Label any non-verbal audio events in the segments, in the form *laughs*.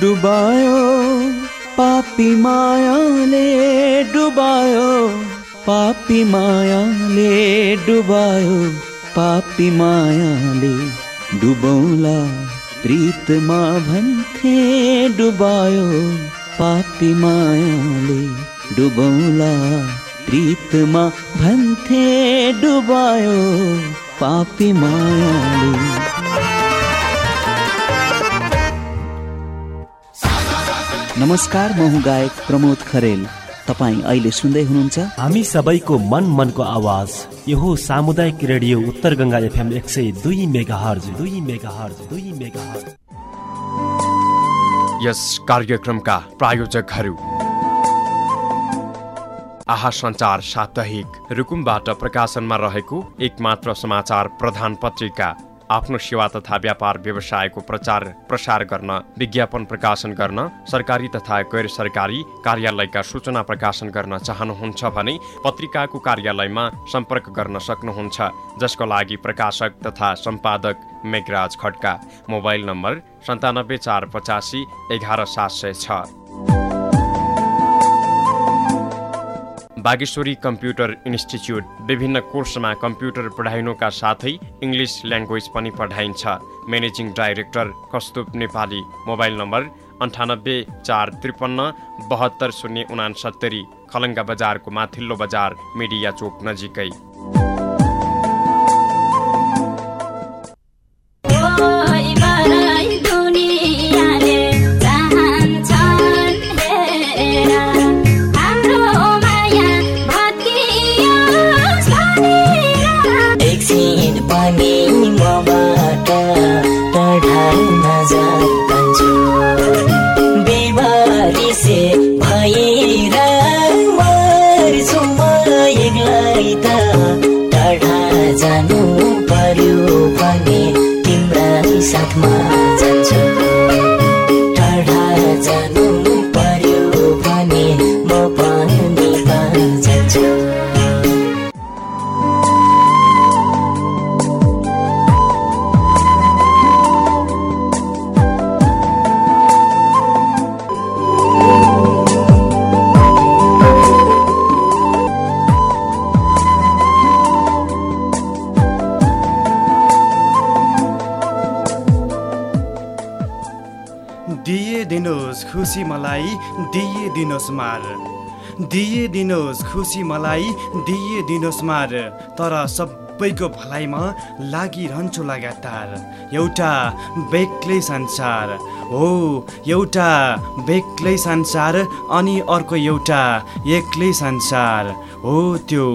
डुबायो पापी मायाले डुबायो पापी मायाले डुबायो पापी मायाले डुबौला प्रीतमा भन्थे डुबायो पापी मायाले डुबौला प्रीतमा भन्थे डुबायो पापी मायाले नमस्कार म हुँ गायक प्रमोद खरेल। तपाईँ अहिले सुन्दै हुनुहुन्छ हामी सबैको मन मनको आवाज। यो हो सामुदायिक रेडियो उत्तर गङ्गा एफएम एक सय दुई मेगा हर्ज दुई मेगा हर्ज दुई मेगा हर्ज यस कार्यक्रमका प्रायोजकहरू। आहा सञ्चार साप्ताहिक रुकुमबाट प्रकाशनमा रहेको एकमात्र समाचार प्रधान पत्रिका आफ्नो सेवा तथा व्यापार व्यवसायको प्रचार प्रसार गर्न विज्ञापन प्रकाशन गर्न सरकारी तथा गैर सरकारी कार्यालयका सूचना प्रकाशन गर्न चाहनुहुन्छ भने पत्रिकाको कार्यालयमा सम्पर्क गर्न सक्नुहुन्छ जसको लागि प्रकाशक तथा सम्पादक मेघराज खड्का। मोबाइल नम्बर सन्तानब्बे चार पचासी एघार सात सय छ। बागेश्वरी कम्प्युटर इन्स्टिच्युट विभिन्न कोर्समा कम्प्युटर पढाइनुका साथै इङ्ग्लिस ल्याङ्ग्वेज पनि पढाइन्छ। म्यानेजिङ डाइरेक्टर कस्तुप नेपाली मोबाइल नम्बर अन्ठानब्बे चार त्रिपन्न बहत्तर शून्य उनासत्तरी खलङ्गा बजारको माथिल्लो बजार मिडिया चोक नजिकै। खुसी मलाई दिए दिनुहोस् मार। दिए दिनुहोस् खुसी मलाई दिए दिनुहोस् मार। तर सबैको भलाइमा लागिरहन्छु लगातार। एउटा बेग्लै संसार हो एउटा बेग्लै संसार अनि अर्को एउटा एक्लै संसार हो त्यो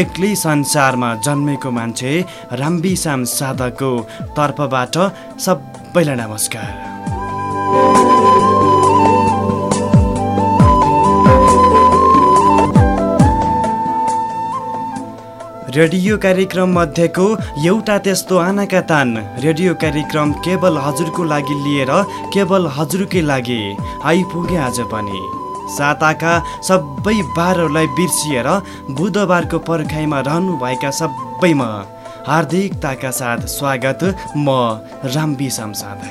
एक्लै संसारमा जन्मेको मान्छे राम्बीसाम साधकको तर्फबाट सबैलाई नमस्कार। रेडियो कार्यक्रम मध्येको एउटा त्यस्तो आनाका तान। रेडियो कार्यक्रम केवल हजुरको लागि लिएर केवल हजुरकै लागि आइपुगे आज पनि। साताका सबै बारहरूलाई बिर्सिएर बुधबारको पर्खाइमा रहनुभएका सबैमा हार्दिकताका साथ स्वागत म रामबी सामसादा।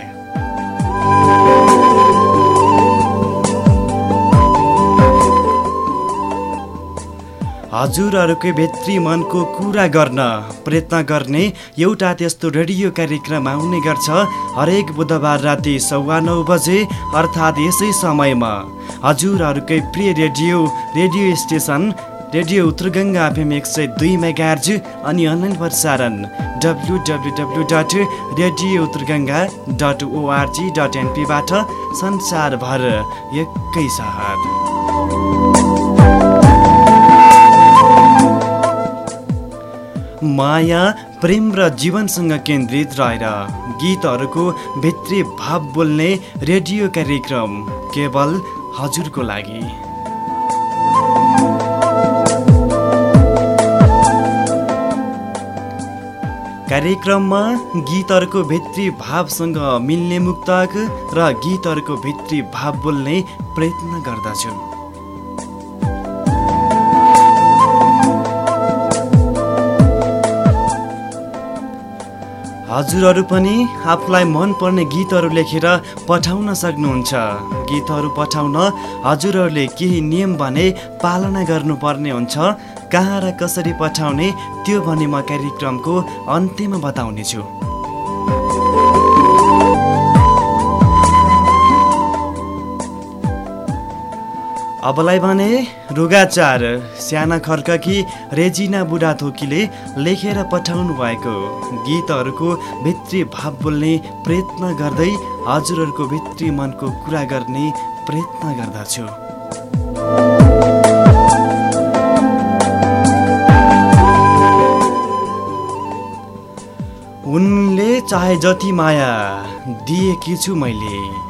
हजुरहरूकै भित्री मनको कुरा गर्न प्रयत्न गर्ने एउटा त्यस्तो रेडियो कार्यक्रम आउने गर्छ हरेक बुधबार राति सवा नौ बजे अर्थात् यसै समयमा। हजुरहरूकै प्रिय radio radio station radio Uttarganga FM एक सय दुई मेगार्ज अनि अनलाइन प्रसारण W W W dot radio Uttarganga dot ORG dot एनपीबाट संसारभर एकै साथ। माया प्रेम र जीवनसँग केन्द्रित रहेर गीतहरूको भित्री भाव बोल्ने रेडियो कार्यक्रम केवल हजुरको लागि। कार्यक्रममा गीतहरूको भित्री भावसँग मिल्ने मुक्तक र गीतहरूको भित्री भाव बोल्ने प्रयत्न गर्दछु। हजुरहरू पनि आफूलाई मनपर्ने गीतहरू लेखेर पठाउन सक्नुहुन्छ। गीतहरू पठाउन हजुरहरूले केही नियम भने पालना गर्नुपर्ने हुन्छ। कहाँ र कसरी पठाउने त्यो भने म कार्यक्रमको अन्त्यमा बताउनेछु। अबलाई भने रुगाचार साना खर्ककी रेजिना बुढाथोकीले लेखेर पठाउनु भएको गीतहरूको भित्री भाव बोल्ने प्रयत्न गर्दै हजुरहरूको भित्री मनको कुरा गर्ने प्रयत्न गर्दछु। उनले चाहे जति माया दिएकी छु मैले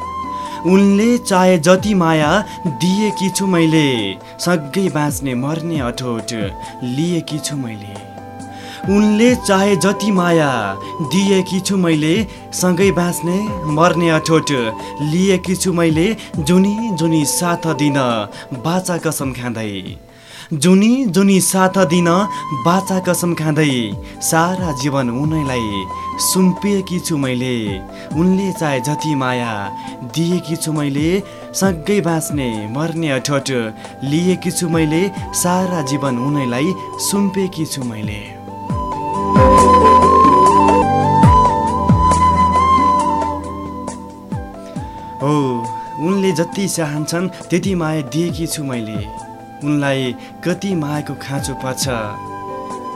उनले चाहे जति माया दिएकी छु मैले सँगै बाँच्ने मर्ने अठोट लिएकी छु मैले। उनले चाहे जति माया दिएकी छु मैले सँगै बाँच्ने मर्ने अठोट लिएकी छु मैले जुनी जुनी साथ दिन बाचा कसम खाँदै जुनी जुनी साथ दिन बाचा कसम खाँदै सारा जीवन उनैलाई सुम्पिएकी छु मैले। उनले चाहे जति माया दिएकी छु मैले सँगै बाँच्ने मर्ने अठोट लिएकी छु मैले सारा जीवन उनैलाई सुम्पेकी छु मैले। हो उनले जति चाहन्छन् त्यति माया दिएकी छु मैले। उनलाई कति मायाको खाँचो पर्छ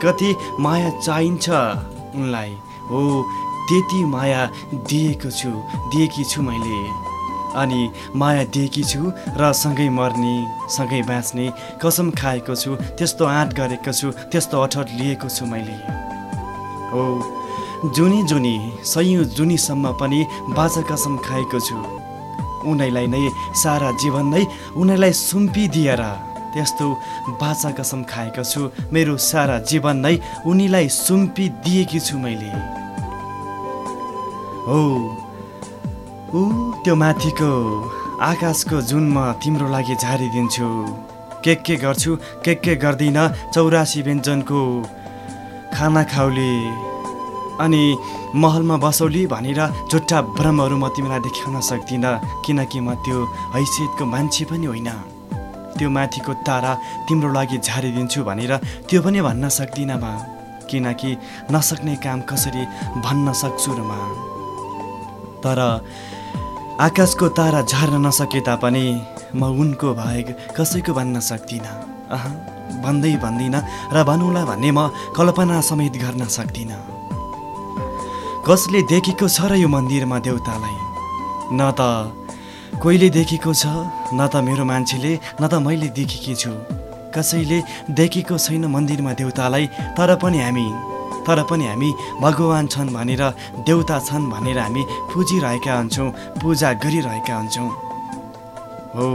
कति माया चाहिन्छ उनलाई। हो त्यति माया दिएको छु दिएकी छु मैले। अनि माया दिएकी छु र सँगै मर्ने सँगै बाँच्ने कसम खाएको छु त्यस्तो आँट गरेको छु त्यस्तो अठट लिएको छु मैले। हो जुनी जुनी सयौँ जुनीसम्म पनि बाजा कसम खाएको छु। उनीलाई नै सारा जीवन नै उनीलाई सुम्पिदिएर त्यस्तो बाचा कसम खाएको छु। मेरो सारा जीवन नै उनीलाई सुम्पिदिएकी छु मैले। हो ऊ त्यो माथिको आकाशको जुन म तिम्रो लागि झारिदिन्छु। के के गर्छु के के गर्दिनँ चौरासी व्यञ्जनको खाना खाउली। अनि महलमा बसौली भनेर झुट्टा भ्रमहरू म तिमीलाई देखाउन सक्दिनँ किनकि म त्यो हैसियतको मान्छे पनि होइन। त्यो माथिको तारा तिम्रो लागि झारिदिन्छु भनेर त्यो पनि भन्न सक्दिनँ म किनकि नसक्ने काम कसरी भन्न सक्छु र म? तर आकाशको तारा झार्न नसके तापनि म उनको भए कसैको भन्न सक्दिनँ। अह भन्दै भन्दिनँ र भनौँला भन्ने म कल्पना समेत गर्न सक्दिनँ। कसले देखेको छ र यो मन्दिरमा देउतालाई? न त कोहीले देखेको छ न त मेरो मान्छेले न त मैले देखेकी छु। कसैले देखेको छैन मन्दिरमा देउतालाई तर पनि हामी तर पनि हामी भगवान् छन् भनेर देउता छन् भनेर हामी पुजिरहेका हुन्छौँ पूजा गरिरहेका हुन्छौँ। हो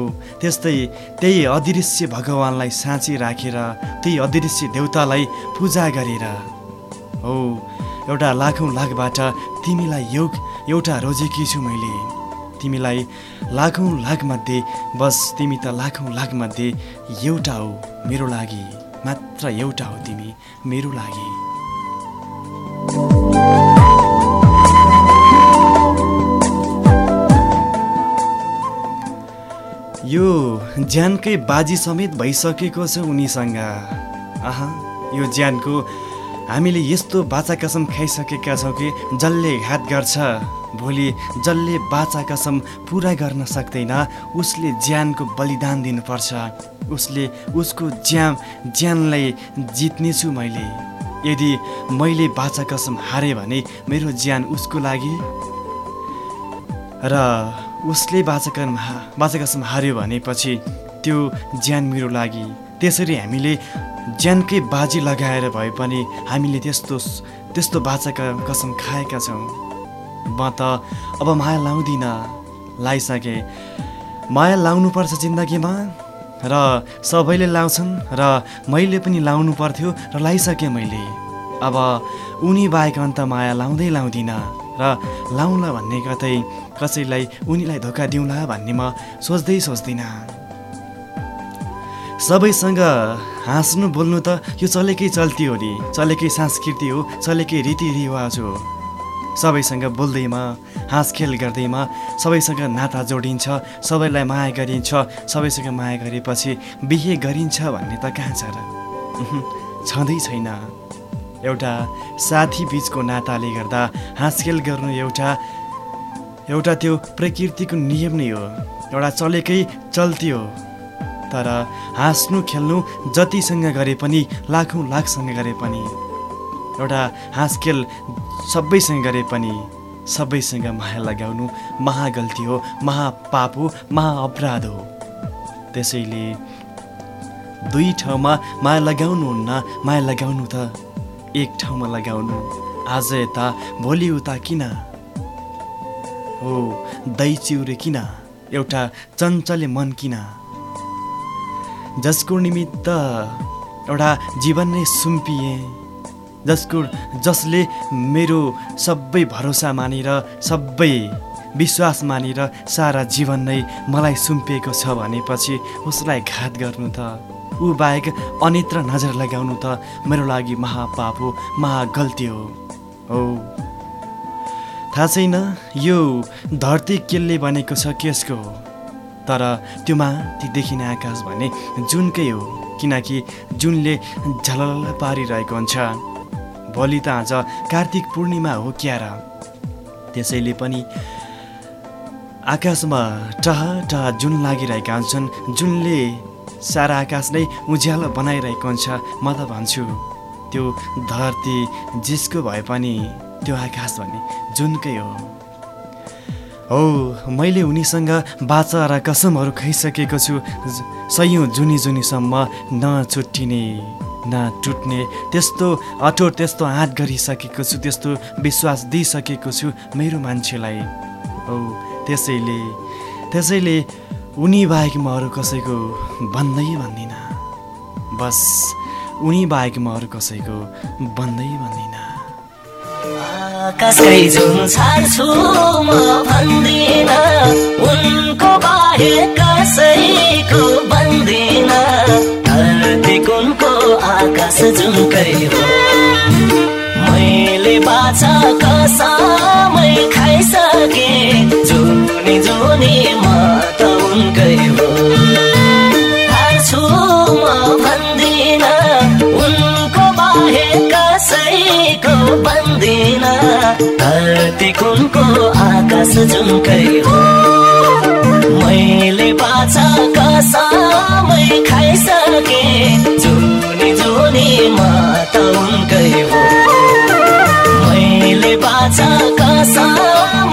त्यस्तै त्यही अदृश्य भगवान्लाई साँची राखेर त्यही अदृश्य देउतालाई पूजा गरेर। हो एउटा लाखौँ लाखबाट तिमीलाई योग एउटा रोजेकी छु मैले। तिमीलाई लाखौँ लाखमध्ये बस तिमी त लाखौँ लाखमध्ये एउटा हो मेरो लागि मात्र एउटा हो तिमी मेरो लागि। यो ज्यानकै बाजी समेत भइसकेको छ उनीसँग। आहा यो ज्यानको हामीले यस्तो बाचा कसम खाइसकेका छौँ कि जसले घात गर्छ। भोलि जसले बाचा कसम पुरा गर्न सक्दैन उसले ज्यानको बलिदान दिनुपर्छ। उसले उसको ज्यान ज्यानलाई जित्नेछु मैले। यदि मैले बाचा कसम हारेँ भने मेरो ज्यान उसको लागि? र उसले बाचाकम बाचाकसम हार्यो भनेपछि त्यो ज्यान मेरो लागि। त्यसरी हामीले ज्यानकै बाजी लगाएर भए पनि हामीले त्यस्तो त्यस्तो बाचाका कसम खाएका छौँ। म त अब माया लाउँदिनँ लाइसकेँ। माया लाउनुपर्छ जिन्दगीमा र सबैले लाउँछन् र मैले पनि लाउनु पर्थ्यो र लाइसकेँ मैले। अब उनी बाहेक अन्त माया लाउँदै लाउँदिनँ र लाउँला भन्ने कतै कसैलाई उनीलाई धोका दिउँला भन्ने म सोच्दै सोच्दिनँ। सबैसँग हाँस्नु बोल्नु त यो चलेकै चल्ती हो नि चलेकै संस्कृति हो चलेकै रीतिरिवाज हो। सबैसँग बोल्दैमा हाँसखेल गर्दैमा सबैसँग नाता जोडिन्छ सबैलाई माया गरिन्छ सबैसँग माया गरेपछि बिहे गरिन्छ भन्ने त कहाँ छ र? छँदै छैन। एउटा साथी बिचको नाताले गर्दा हाँसखेल गर्नु एउटा एउटा त्यो प्रकृतिको नियम नै हो। एउटा चलेकै चल्ती हो। तर हाँस्नु खेल्नु जतिसँग गरे पनि लाखौँ लाखसँग गरे पनि एउटा हाँसखेल सबैसँग गरे पनि सबैसँग माया लगाउनु महागल्ती हो महापाप हो महाअपराध हो। त्यसैले दुई ठाउँमा माया लगाउनुहुन्न माया लगाउनु त एक ठाउँमा लगाउनु आज यता भोलि उता किन? हो दही चिउरे किन? एउटा चञ्चले मन किन? जसको निमित्त एउटा जीवन नै सुम्पिए। जसको जसले मेरो सबै भरोसा मानेर सबै विश्वास मानेर सारा जीवन नै मलाई सुम्पिएको छ भनेपछि उसलाई घात गर्नु त। ऊ बाहेक अन्यत्र नजर लगाउनु त मेरो लागि महापाप हो महागल्ती हो। हो थाहा छैन यो धरती केले बनेको छ केसको हो। तर त्यो माथि देखिने आकाश भने जुनकै हो किनकि जुनले झलल पारिरहेको हुन्छ। भोलि त आज कार्तिक पूर्णिमा हो क्या र त्यसैले पनि आकाशमा टह टह जुन लागिरहेका हुन्छन् जुनले सारा आकाश नै उज्यालो बनाइरहेको हुन्छ म त भन्छु त्यो धरती जिसको भए पनि त्यो आकाश भने जुनकै हो। हो मैले उनीसँग बाचा र कसमहरू खाइसकेको छु। सयौँ जुनी जुनीसम्म नछुट्टिने नटुट्ने त्यस्तो अठोट त्यस्तो आँट गरिसकेको छु त्यस्तो विश्वास दिइसकेको छु मेरो मान्छेलाई। हो त्यसैले त्यसैले उनी बाहेक म अरू कसैको भन्दै भन्दिनँ। बस उनी बाहेक म अरू कसैको भन्दै भन्दिनँ। आकाशकै जुन छाड्छु म भन्दिन। उनको बाहेक कसैको भन्दिन। धरती कुनको आकाश जुनकै हो। मैले बाछा कसमै खाइसके जुनी जुनी म त उनकै हो। हार्छु म भन्दिन। धरती कुनको आकाश जुनकै हो। मैले बाछा कसमै खाइसके जुनी जुनी म त उनकै हो। मैले बाछा कसमै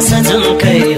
आकाश जुनकै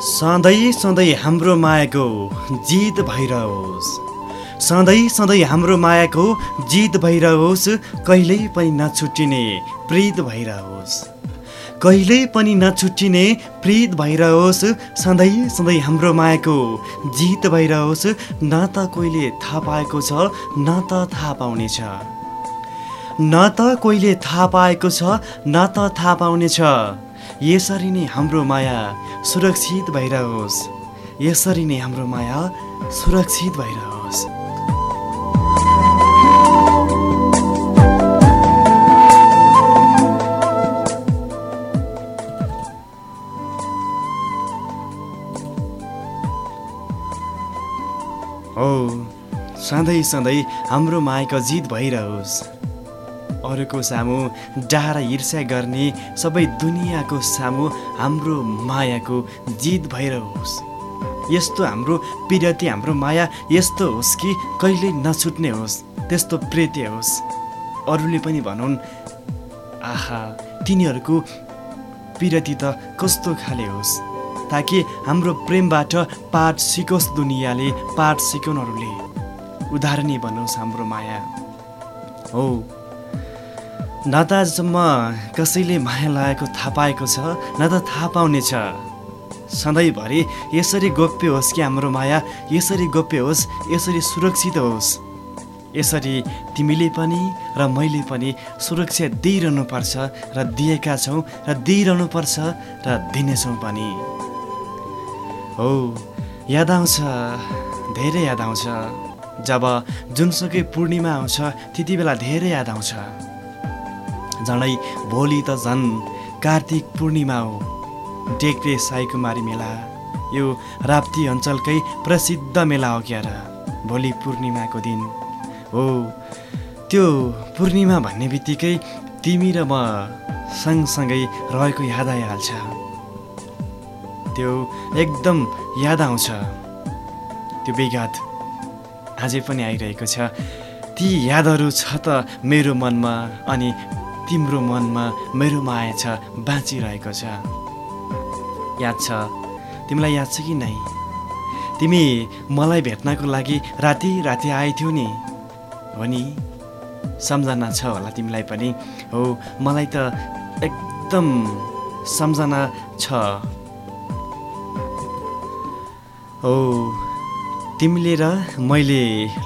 सधैँ सधैँ हाम्रो मायाको जित भइरहोस् सधैँ सधैँ हाम्रो मायाको जित भइरहोस् कहिल्यै पनि नछुट्टिने प्रीत भइरहोस् कहिल्यै पनि नछुट्टिने प्रीत भइरहोस् सधैँ सधैँ हाम्रो मायाको जित भइरहोस् न त कोहीले थाहा पाएको छ न त थाहा पाउनेछ न त कोहीले थाहा पाएको छ न त थाहा पाउनेछ यसरी नै हाम्रो माया सुरक्षित भइरहोस्। यसरी नै हाम्रो माया सुरक्षित भइरहोस्। सधैँ सधैँ हाम्रो मायाको जित भइरहोस्। अरूको सामु डाँडा ईर्ष्या गर्ने सबै दुनियाँको सामु हाम्रो मायाको जित भइरहोस् यस्तो हाम्रो पिरती हाम्रो माया यस्तो होस् कि कहिल्यै नछुट्ने होस् त्यस्तो प्रेत्य होस्। अरूले पनि भनौन् आहा तिनीहरूको पिरती त कस्तो खाले होस् ताकि हाम्रो प्रेमबाट पाठ सिकोस् दुनियाँले पाठ सिकुन् अरूले। उदाहरणीय बनोस् हाम्रो माया। हो न त आजसम्म कसैले माया लागेको थाहा पाएको छ? न त थाहा पाउनेछ सधैँभरि यसरी गोप्य होस् कि हाम्रो माया यसरी गोप्य होस् यसरी सुरक्षित होस्। यसरी तिमीले पनि र मैले पनि सुरक्षा दिइरहनु पर्छ र दिएका छौँ र दिइरहनु पर्छ र दिनेछौँ पनि। हो याद आउँछ धेरै याद आउँछ। जब जुनसुकै पूर्णिमा आउँछ त्यति बेला धेरै याद आउँछ। झन्डै भोलि त झन् कार्तिक पूर्णिमा हो। डेक्रे साईकुमारी मेला यो राप्ती अञ्चलकै प्रसिद्ध मेला हो क्यार भोलि पूर्णिमाको दिन। हो त्यो पूर्णिमा भन्ने बित्तिकै तिमी र म सँगसँगै रहेको याद आइहाल्छ। त्यो एकदम याद आउँछ। त्यो विगत अझै पनि आइरहेको छ। ती यादहरू छ त मेरो मनमा अनि तिम्रो मनमा मेरो माया छ बाँचिरहेको छ। याद छ? तिमीलाई याद छ कि नै? तिमी मलाई भेट्नको लागि राति राति आएथ्यौ नि। हो नि? सम्झना छ होला तिमीलाई पनि। हो मलाई त एकदम सम्झना छ। हो तिमीले र मैले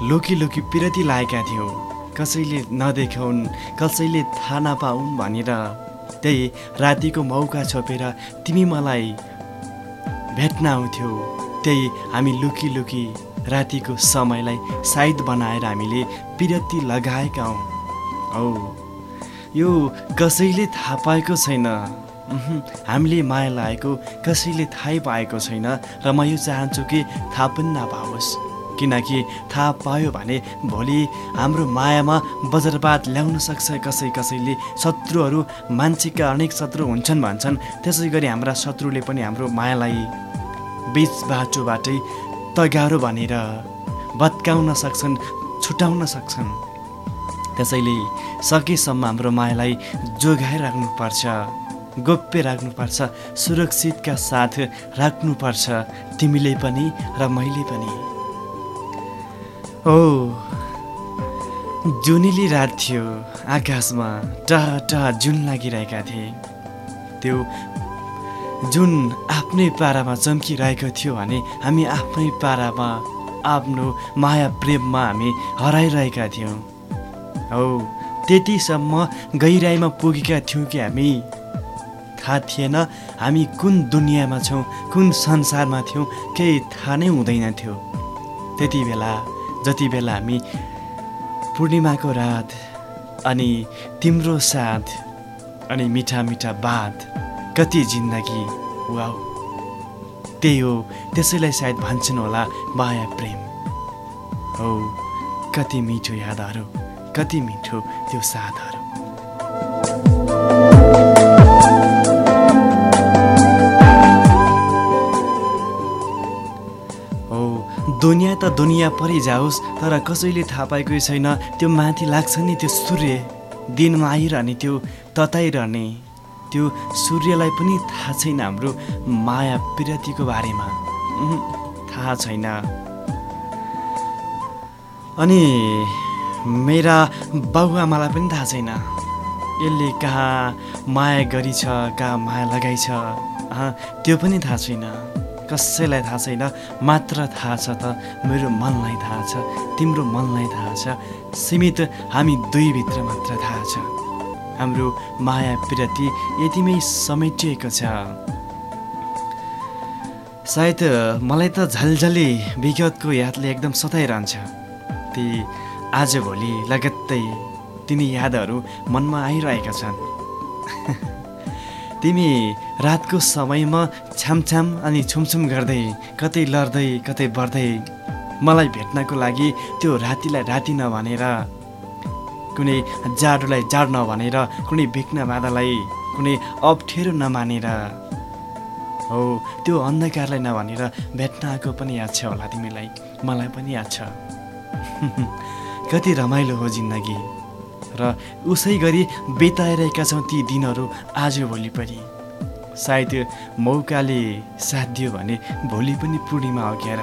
लोकी लोकी पिरती लागेका थियौँ। कसैले नदेखाउन् कसैले थाहा नपाउन् भनेर त्यही रातिको मौका छोपेर तिमी मलाई भेट्न आउँथ्यौ। त्यही हामी लुकी लुकी रातिको समयलाई साइद बनाएर हामीले पिरती लगाएका हौँ। औ यो कसैले थाहा पाएको छैन। हामीले माया लागेको कसैले थाहै पाएको छैन र म यो चाहन्छु कि थाहा पनि नपाओस्। किनकि थाहा पायो भने भोलि हाम्रो मायामा वज्रपात ल्याउन सक्छ कसै कसैले। शत्रुहरू मान्छेका अनेक शत्रु हुन्छन् भन्छन्। त्यसै गरी हाम्रा शत्रुले पनि हाम्रो मायालाई बिच बाटोबाटै तगारो भनेर भत्काउन सक्छन् छुटाउन सक्छन्। त्यसैले सकेसम्म हाम्रो मायालाई जोगाएर राख्नुपर्छ गोप्य राख्नुपर्छ सुरक्षितका साथ राख्नुपर्छ तिमीले पनि र मैले पनि। ओ जुनेली रात थियो आकाशमा टह टह जुन लागिरहेका थिए। त्यो जुन आफ्नै पारामा चम्किरहेको थियो भने हामी आफ्नै पारामा आफ्नो माया प्रेममा हामी हराइरहेका थियौँ। हौ त्यतिसम्म गहिराइमा पुगेका थियौँ कि हामी। थाहा थिएन हामी कुन दुनियाँमा छौँ कुन संसारमा थियौँ केही थाहा नै हुँदैन थियो। त्यति बेला जति बेला हामी पूर्णिमाको रात अनि तिम्रो साथ अनि मिठा मिठा बात कति जिन्दगी वाउ। त्यही हो त्यसैलाई सायद भन्छन् होला माया प्रेम। हो कति मिठो यादहरू कति मिठो त्यो साथहरू। दुनियाँ त दुनियाँ परिजाओस् तर कसैले थाहा पाएकै छैन त्यो माथि लाग्छ नि त्यो सूर्य। दिनमा आइरहने त्यो तताइरहने त्यो सूर्यलाई पनि थाहा छैन हाम्रो माया विरतिको बारेमा। थाहा छैन। अनि मेरा बाबुआमालाई पनि थाहा छैन। यसले कहाँ माया गरिछ कहाँ माया लगाइछ अहँ, त्यो पनि थाहा छैन। कसैलाई थाहा छैन मात्र थाहा छ त मेरो मनलाई थाहा छ तिम्रो मनलाई थाहा छ। सीमित हामी दुईभित्र मात्र थाहा छ। हाम्रो माया प्रति यतिमै समेटिएको छ। सायद मलाई त झलझली विगतको यादले एकदम सताइरहन्छ। ती आजभोलि लगत्तै तिनी यादहरू मनमा आइरहेका छन्। *laughs* तिमी रातको समयमा छामछाम अनि छुमछुम गर्दै कतै लड्दै कतै बढ्दै मलाई भेट्नको लागि त्यो रातिलाई राति नभनेर कुनै जाडोलाई जाड नभनेर कुनै बिघ्न बाधालाई कुनै अप्ठ्यारो नमानेर। हो त्यो अन्धकारलाई नभनेर भेट्न आएको पनि याद छ होला तिमीलाई। मलाई पनि याद छ। *laughs* कति रमाइलो हो जिन्दगी। र उसै गरी बिताइरहेका छौँ ती दिनहरू आजभोलि पनि सायद मौकाले साथ दियो भने भोलि पनि पूर्णिमा अघ्याएर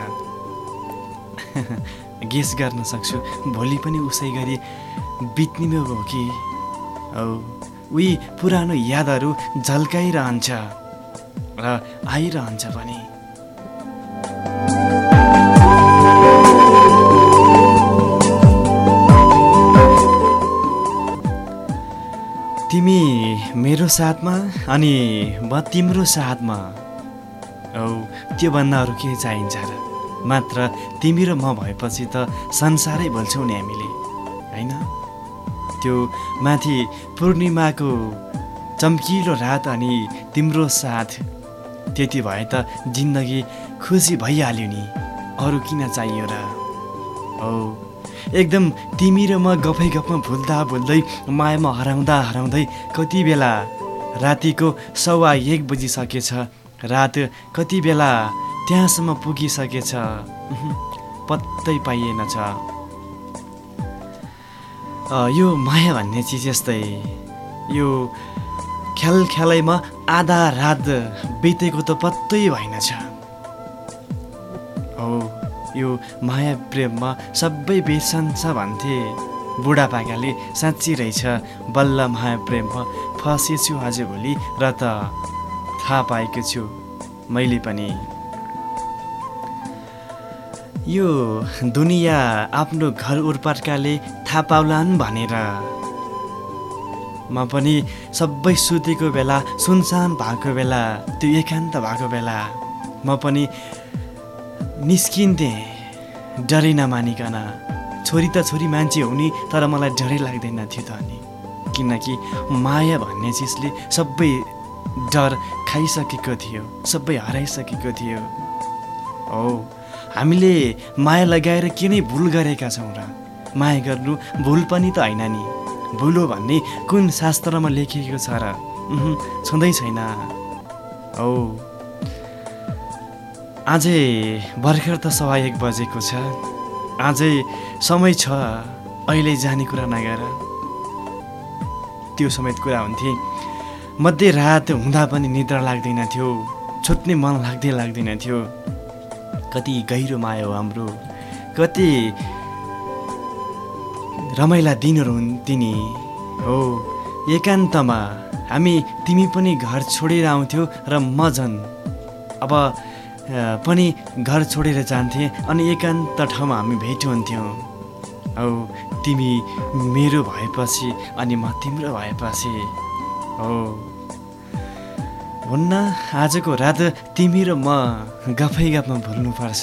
*laughs* गेस गर्न सक्छु। भोलि पनि उसै गरी बित्ने हो कि? औ उही पुरानो यादहरू झल्काइरहन्छ र आइरहन्छ पनि। तिमी मेरो साथमा अनि म तिम्रो साथमा। औ त्योभन्दा अरू के चाहिन्छ र मात्र तिमी र म भएपछि त संसारै बोल्छौँ नि हामीले होइन? त्यो माथि पूर्णिमाको चम्किलो रात अनि तिम्रो साथ त्यति भए त जिन्दगी खुसी भइहाल्यो नि। अरू किन चाहियो र? हो एकदम तिमी र म गफै गफमा भुल्दा भुल्दै मायामा हराउँदा हराउँदै कति बेला रातिको सवा एक बजिसकेछ। रात कति बेला त्यहाँसम्म पुगिसकेछ। पत्तै पाइएन छ यो माया भन्ने चिज यस्तै। यो ख्याल ख्यालैमा आधा रात बितेको त पत्तै भएन छ हो यो माया प्रेममा सबै बिर्सन्छ भन्थे। बुढापाकाले साँच्ची रहेछ बल्ल माया प्रेममा फसेछु आजभोलि र त थाहा पाएको छु मैले पनि। यो दुनियाँ आफ्नो घर उर्पाटकाले थाहा पाउलान् भनेर। म पनि सबै सुतेको बेला सुनसान भएको बेला त्यो एकान्त भएको बेला म पनि निस्किन्थेँ। डरै नमानिकन। छोरी त छोरी मान्छे हुने तर मलाई डरै लाग्दैन थियो त अनि। किनकि माया भन्ने चिजले सबै डर खाइसकेको थियो सबै हराइसकेको थियो। हो हामीले माया लगाएर के नै भुल गरेका छौँ र? माया गर्नु भुल पनि त होइन नि। भुल हो भन्ने कुन शास्त्रमा लेखिएको छ र? छँदै छैन। औ। अझै भर्खर त सवा एक बजेको छ। अझै समय छ अहिले जाने कुरा नगर। त्यो समेत कुरा हुन्थे मध्यरात हुँदा पनि निद्रा लाग्दैन थियो छुट्ने मन लाग्दै लाग्दैन थियो। कति गहिरो माया हो हाम्रो कति रमाइला दिनहरू हुन्थे नि हो। एकान्तमा हामी तिमी पनि घर छोडेर आउँथ्यौ र म झन्। अब पनि घर छोडेर जान्थे अनि एकान्त ठाउँमा हामी भेट हुन्थ्यौँ औ तिमी मेरो भएपछि अनि म तिम्रो भएपछि। हो हुन्न आजको रात तिमी र म गफै गफमा भुल्नुपर्छ।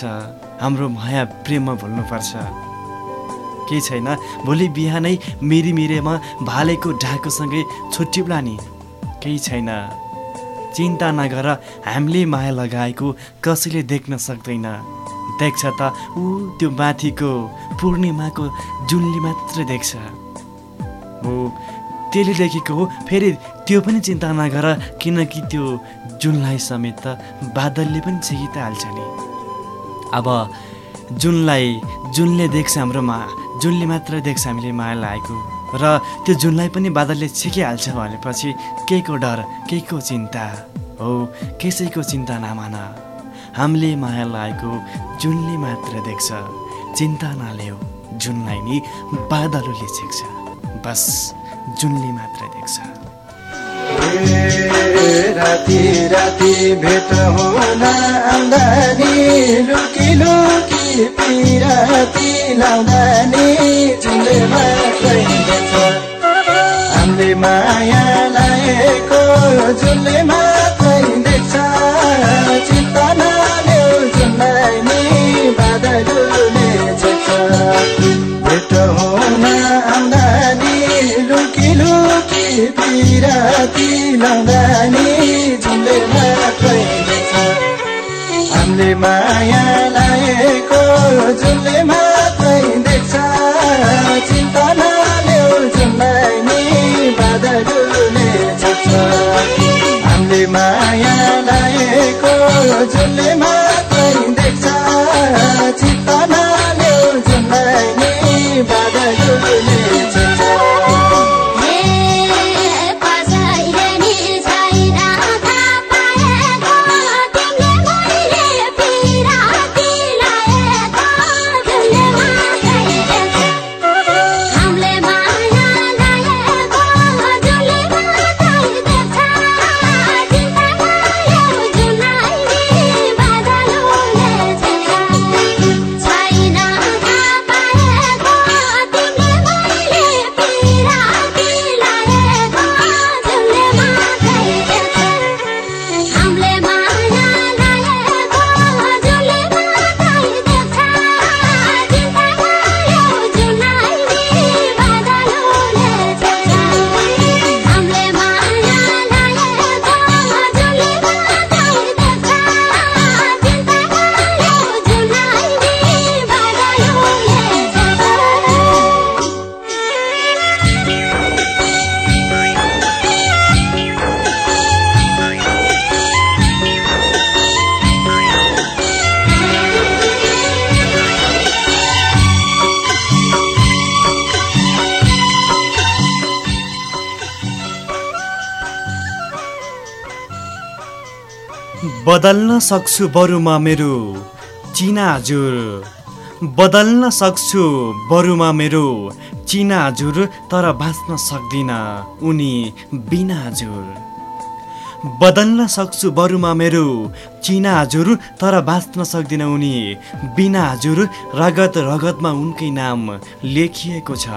हाम्रो माया प्रेममा भुल्नुपर्छ। केही छैन? भोलि बिहानै मिरी मिरेमा भालेको ढाकोसँगै छुट्टिउला नि केही छैन। चिन्ता नगर हामीले माया लगाएको कसैले देख्न सक्दैन। देख्छ त ऊ त्यो माथिको पूर्णिमाको जुनले मात्र देख्छ। हो त्यसले देखेको हो फेरि त्यो पनि चिन्ता नगर किनकि त्यो जुनलाई समेत त बादलले पनि छेकी त हाल्छ नि। अब जुनलाई जुनले देख्छ हाम्रोमा जुनले मात्र देख्छ हामीले माया लागेको। र त्यो जुनलाई पनि बादलले छेकिहाल्छ भनेपछि केको डर केको चिन्ता हो कसैको चिन्ता नमान। हामीले माया लागेको जुनले मात्र देख्छ चिन्ता नल्याउ जुनलाई नि बादलले छेक्छ। बस जुनले मात्र देख्छ। राति राति भेट हुन आउँदानी। लुकी लुकी पिराती जुनले मात्रै देख्छ हामीले माया लागेको जुनले मात्रै देख्छ चित्त नल्याउ जुनलाई नि बादलले लाउँदानी जुनले मात्रै हामीले माया लागेको जुनले मात्रै देख्छ। चिन्ता नल्याउ जुनलाई नि बादलले छेक्छ हामीले माया लागेको जुनले सक्छु बरुमा मेरो। चिना हजुर बदल्न सक्छु बरुमा मेरो। चिना हजुर तर बाँच्न सक्दिनँ उनी बिना हजुर बदल्न सक्छु बरुमा मेरो। चिना हजुर तर बाँच्न सक्दिनँ उनी बिना हजुर रगत रगतमा उनकै नाम लेखिएको छ।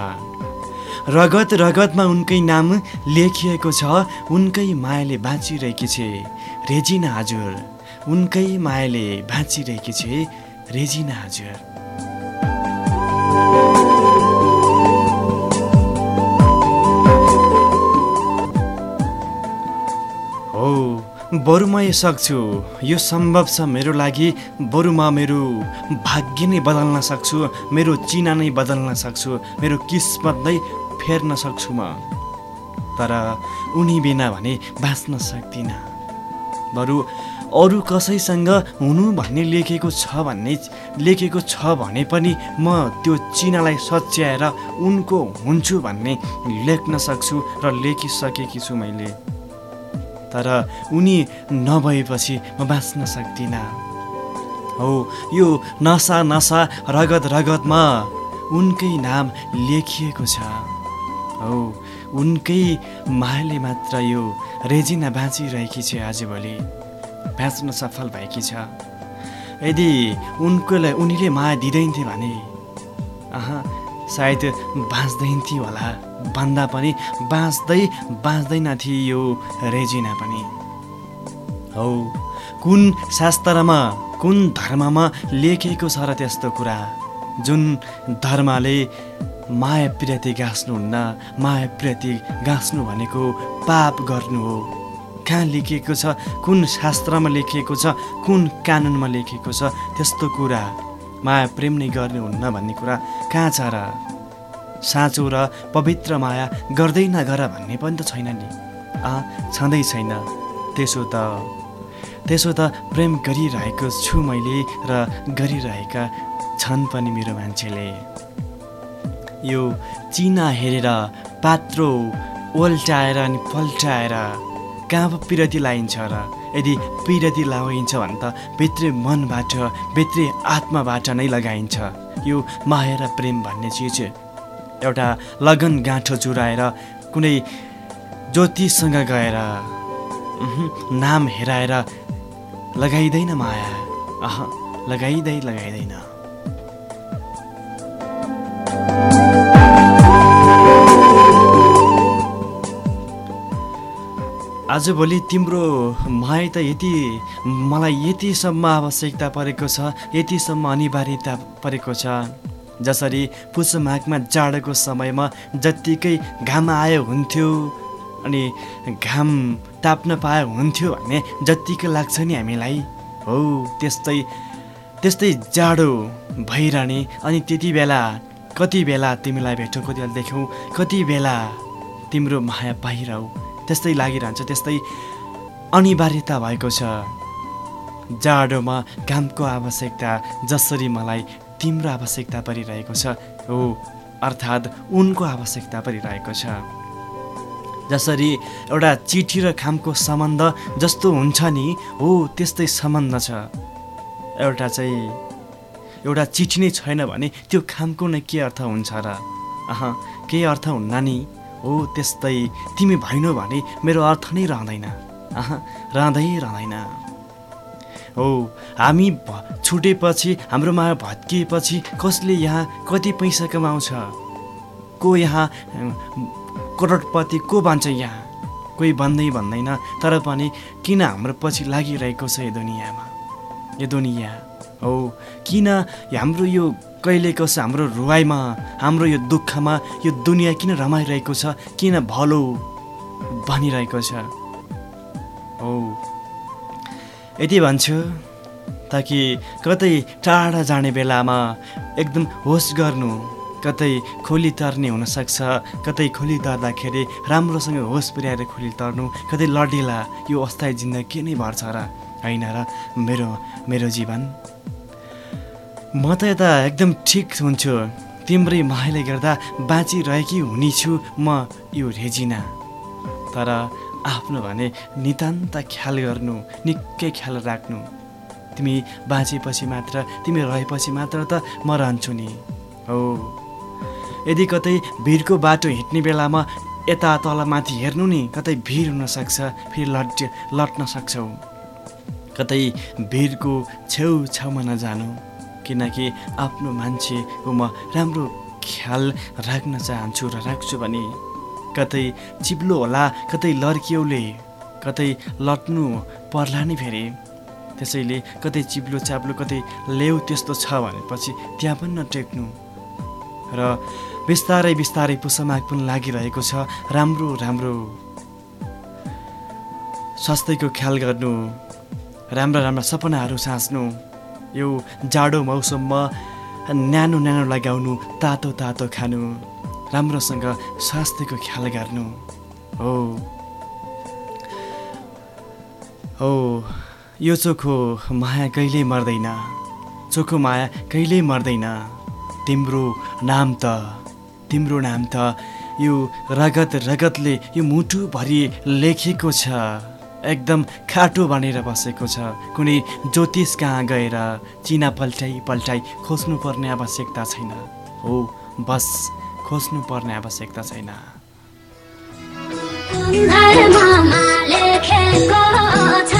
रगत रगतमा उनकै नाम लेखिएको छ। उनकै मायाले बाँचिरहेकी छे। रेजिना हजुर उनकै मायाले बाँचिरहेकी छे रेजिना हजुर। हो बरु म यो सक्छु यो सम्भव छ मेरो लागि। बरु म मेरो भाग्य नै बदल्न सक्छु। मेरो चिना नै बदल्न सक्छु। मेरो किस्मत नै फेर्न सक्छु म। तर उनी बिना भने बाँच्न सक्दिनँ बरु अरू कसैसँग हुनु भन्ने लेखेको छ भन्ने लेखेको छ भने पनि म त्यो चिनालाई सच्याएर उनको हुन्छु भन्ने लेख्न सक्छु र लेखिसकेकी छु मैले। तर उनी नभएपछि म बाँच्न सक्दिनँ। हो यो नसा नसा रगत रगतमा उनकै नाम लेखिएको छ। हो उनकै मायाले मात्र यो रेजिना बाँचिरहेकी छ आजभोलि। बाँच्न सफल भएकी छ। यदि उनकोलाई उनीले माया दिँदैन्थे भने अह सायद बाँच्दैन्थी होला। भन्दा पनि बाँच्दै बाँच्दैनथी यो रेजिना पनि। हौ कुन शास्त्रमा कुन धर्ममा लेखेको छ र त्यस्तो कुरा? जुन धर्मले माया प्रियति गाँच्नुहुन्न माया प्रियति गाँच्नु भनेको पाप गर्नु हो। कहाँ लेखिएको छ? कुन शास्त्रमा लेखिएको छ? कुन कानुनमा लेखिएको छ? त्यस्तो कुरा। माया प्रेम नै गर्नुहुन्न भन्ने कुरा कहाँ छ र? साँचो र पवित्र माया गर्दै नगर भन्ने पनि त छैन नि। आ छँदै छैन। त्यसो त त्यसो त प्रेम गरिरहेको छु मैले र गरिरहेका छन् पनि मेरो मान्छेले। यो चिना हेरेर पात्रो ओल्टाएर अनि पल्टाएर कहाँ पो पिरती लाइन्छ र यदि पिरती लगाइन्छ भने त भित्री मनबाट भित्री आत्माबाट नै लगाइन्छ। यो माया र प्रेम भन्ने चिज एउटा लगन गाँठो जुराएर कुनै ज्योतिषसँग गएर नाम हेराएर लगाइँदैन माया। अह लगाइँदै लगाइँदैन। आजभोलि तिम्रो माया त यति मलाई यतिसम्म आवश्यकता परेको छ यतिसम्म अनिवार्यता परेको छ। जसरी पुष माघमा जाडोको समयमा जत्तिकै घाम आयो हुन्थ्यो अनि घाम ताप्न पाए हुन्थ्यो भन्ने जत्तिकै लाग्छ नि हामीलाई। हो त्यस्तै त्यस्तै जाडो भइरहने अनि त्यति बेला कति बेला तिमीलाई भेटौँ कति बेला देख्यौँ कति बेला तिम्रो माया पाइरहौ त्यस्तै लागिरहन्छ त्यस्तै अनिवार्यता भएको छ। जाडोमा घामको आवश्यकता जसरी मलाई तिम्रो आवश्यकता परिरहेको छ हो अर्थात् उनको आवश्यकता परिरहेको छ। जसरी एउटा चिठी र खामको सम्बन्ध जस्तो हुन्छ नि हो त्यस्तै सम्बन्ध छ। एउटा चाहिँ एउटा चिठी नै छैन भने त्यो खामको नै के अर्थ हुन्छ र? अह केही अर्थ हुन्न नि? हो त्यस्तै तिमी भएनौ भने मेरो अर्थ नै रहँदैन। अह रहँदै रहँदैन। हो हामी भ- छुटेपछि हाम्रो माया भत्किएपछि कसले यहाँ कति पैसा कमाउँछ? को यहाँ करोडपति को भन्छ यहाँ? कोही भन्दै भन्दैन तर पनि किन हाम्रो पछि लागिरहेको छ यो दुनियाँमा? यो दुनियाँ हो किन हाम्रो यो कहिले कसो हाम्रो रुवाईमा हाम्रो यो दुःखमा यो दुनियाँ किन रमाइरहेको छ किन भलो भनिरहेको छ? हो यति भन्छु ताकि कतै टाढा जाने बेलामा एकदम होस गर्नु कतै खोली तर्ने हुनसक्छ कतै खोली तर्दाखेरि राम्रोसँग होस पुर्याएर खोली तर्नु कतै लडेला यो अस्थायी जिन्दगी के नै भर्छ र होइन र? मेरो मेरो जीवन। म त यता एकदम ठिक हुन्छु। तिम्रै मायाले गर्दा बाँचिरहेकी हुने छु म यो रेजिना। तर आफ्नो भने नितान्त ख्याल गर्नु निकै ख्याल राख्नु। तिमी बाँचेपछि मात्र तिमी रहेपछि मात्र त म रहन्छु नि। हो। यदि कतै भिडको बाटो हिँड्ने बेलामा यता तल माथि हेर्नु नि कतै भिड हुनसक्छ फेरि लट लट्न सक्छौ। कतै भिडको छेउछाउमा नजानु। किनकि आफ्नो मान्छेको म राम्रो ख्याल राख्न चाहन्छु र राख्छु भने कतै चिप्लो होला कतै लड्कियोले कतै लट्नु पर्ला नि फेरि। त्यसैले कतै चिप्लो चाप्लो कतै लेउ त्यस्तो छ भनेपछि त्यहाँ पनि नटेक्नु। र बिस्तारै बिस्तारै पुसमाग पनि लागिरहेको छ राम्रो राम्रो। स्वास्थ्यको ख्याल गर्नु राम्रा राम्रा सपनाहरू साँच्नु। यो जाडो मौसममा न्यानो न्यानो लगाउनु तातो तातो खानु राम्रोसँग स्वास्थ्यको ख्याल गर्नु। हो। हो। यो चोखो माया कहिल्यै मर्दैन। चोखो माया कहिल्यै मर्दैन। तिम्रो नाम त तिम्रो नाम त यो रगत रगतले यो मुटुभरि लेखेको छ। एकदम खाटो बनेर बसेको छ। कुनै ज्योतिष कहाँ गएर चिना पल्टाइ पल्टाइ खोज्नु पर्ने आवश्यकता छैन। हो बस खोज्नु पर्ने आवश्यकता छैन। लेखेको छ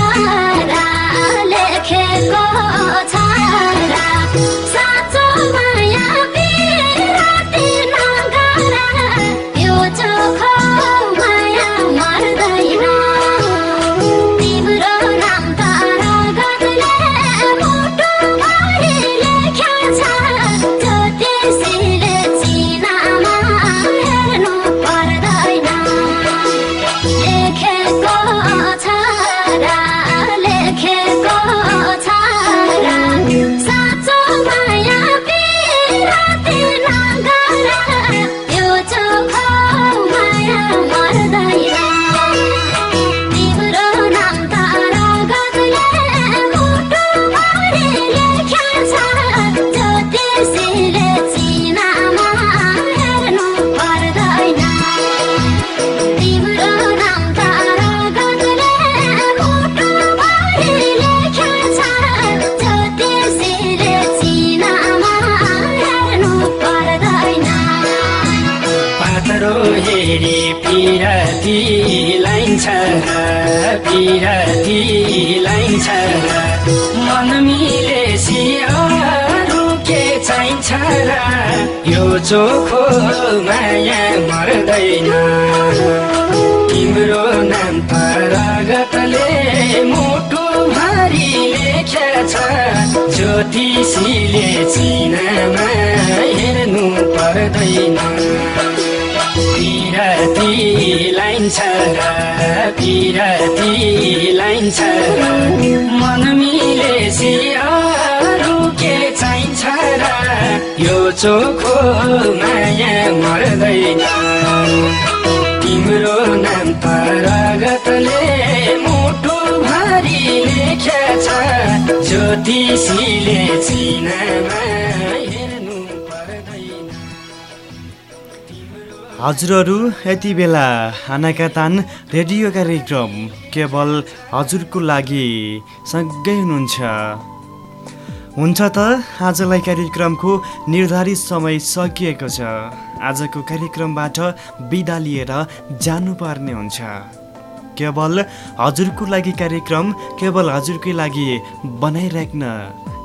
चोखो माया मर्दैन तिम्रो नाम त रगतले मुटु भारी लेख्या छ ज्योतिषीले चिनामा हेर्नु पर्दैन पिराती लाइन्छ पिराती लाइन्छ मन मिलेसी अरू चोखो माया मर्दैन तिम्रो नाम त रगतले मुटु भारी लेख्या ज्योतिषीले चिनामा हजुरहरू यति बेला आनाका तान रेडियो कार्यक्रम केवल हजुरको लागि सँगै हुनुहुन्छ। हुन्छ त आजलाई कार्यक्रमको निर्धारित समय सकिएको छ। आजको कार्यक्रमबाट बिदा लिएर जानुपर्ने हुन्छ। केवल हजुरको लागि कार्यक्रम केवल हजुरकै लागि बनाइराख्न।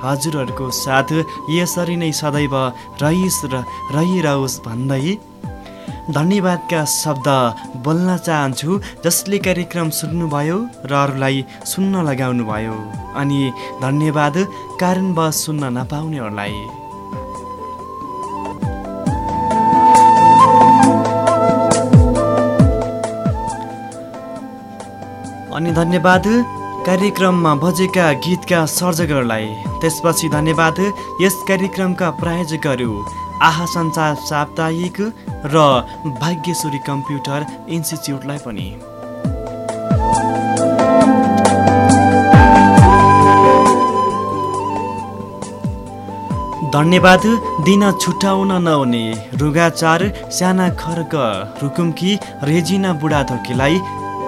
हजुरहरूको साथ यसरी नै सदैव रहिस र रहिरहोस् भन्दै धन्यवादका शब्द बोल्न चाहन्छु जसले कार्यक्रम सुन्नुभयो र अरूलाई सुन्न लगाउनु भयो अनि धन्यवाद कारणवश सुन्न नपाउनेहरूलाई। अनि धन्यवाद कार्यक्रममा बजेका गीतका सर्जकहरूलाई। त्यसपछि धन्यवाद यस कार्यक्रमका प्रायोजकहरू आहा सञ्चार साप्ताहिक र भाग्यश्वरी कम्प्युटर इन्स्टिच्युटलाई पनि। धन्यवाद दिन छुट्याउन नहुने रुगाचार साना खर्क रुकुमकी रेजिना बुढाथोकीलाई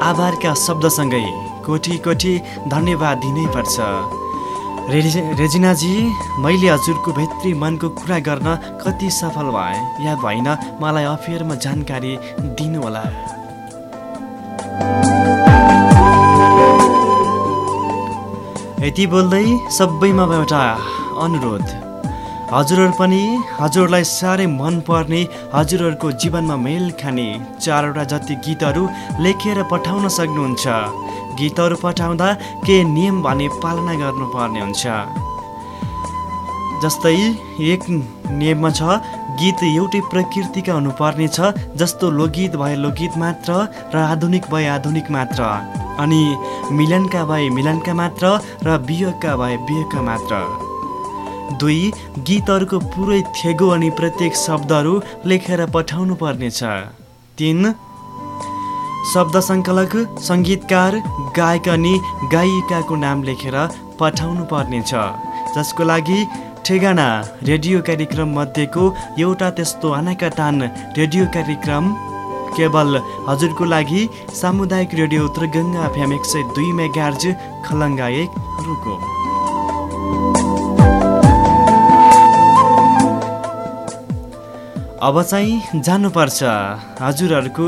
आभारका शब्दसँगै कोठी कोठी धन्यवाद दिनैपर्छ। रेजि रेजिनाजी मैले हजुरको भित्री मनको कुरा गर्न कति सफल भएँ या भइन मलाई अफेयरमा जानकारी दिनुहोला। यति बोल्दै सबैमा एउटा अनुरोध। हजुरहरू पनि हजुरलाई साह्रै मनपर्ने हजुरहरूको जीवनमा मेल खाने चारवटा जति गीतहरू लेखेर पठाउन सक्नुहुन्छ। गीतहरू पठाउँदा के नियम भने पालना गर्नुपर्ने हुन्छ। जस्तै एक नियममा छ गीत एउटै प्रकृतिका हुनुपर्ने छ जस्तो लोकगीत भए लोकगीत मात्र र आधुनिक भए आधुनिक मात्र। अनि मिलनका भए मिलनका मात्र र वियोगका भए वियोगका मात्र। दुई गीतहरूको पुरै थेगो अनि प्रत्येक शब्दहरू लेखेर पठाउनु पर्नेछ तिन शब्द सङ्कलक सङ्गीतकार गायक अनि गायिकाको नाम लेखेर पठाउनु पर्नेछ जसको लागि ठेगाना रेडियो कार्यक्रम मध्येको एउटा त्यस्तो आनाकातान रेडियो कार्यक्रम केवल हजुरको लागि सामुदायिक रेडियो उत्तरगङ्गा एफएम एक सय दुई मेगार्ज खलङ्गा एक रुको अब चाहिँ जानुपर्छ। हजुरहरूको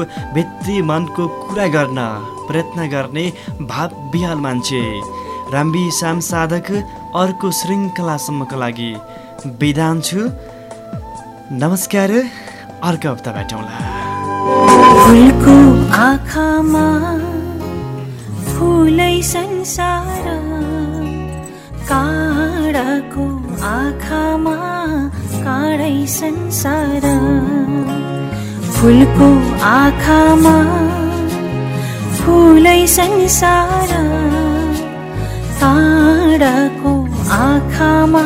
मनको कुरा गर्न प्रयत्न गर्ने भाव बिहाल मान्छे। राम्बी साम साधक अर्को श्रृङ्खलासम्मको लागि बिदान छु। नमस्कार अर्को हप्ता भेटौँला। आँखामा फुलै संसार काँडाको आँखामा काँडै संसार फुलको आँखामा फुलै संसार काँडाको आँखामा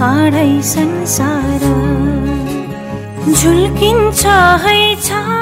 काँडै संसार झुल्किन्छ है छ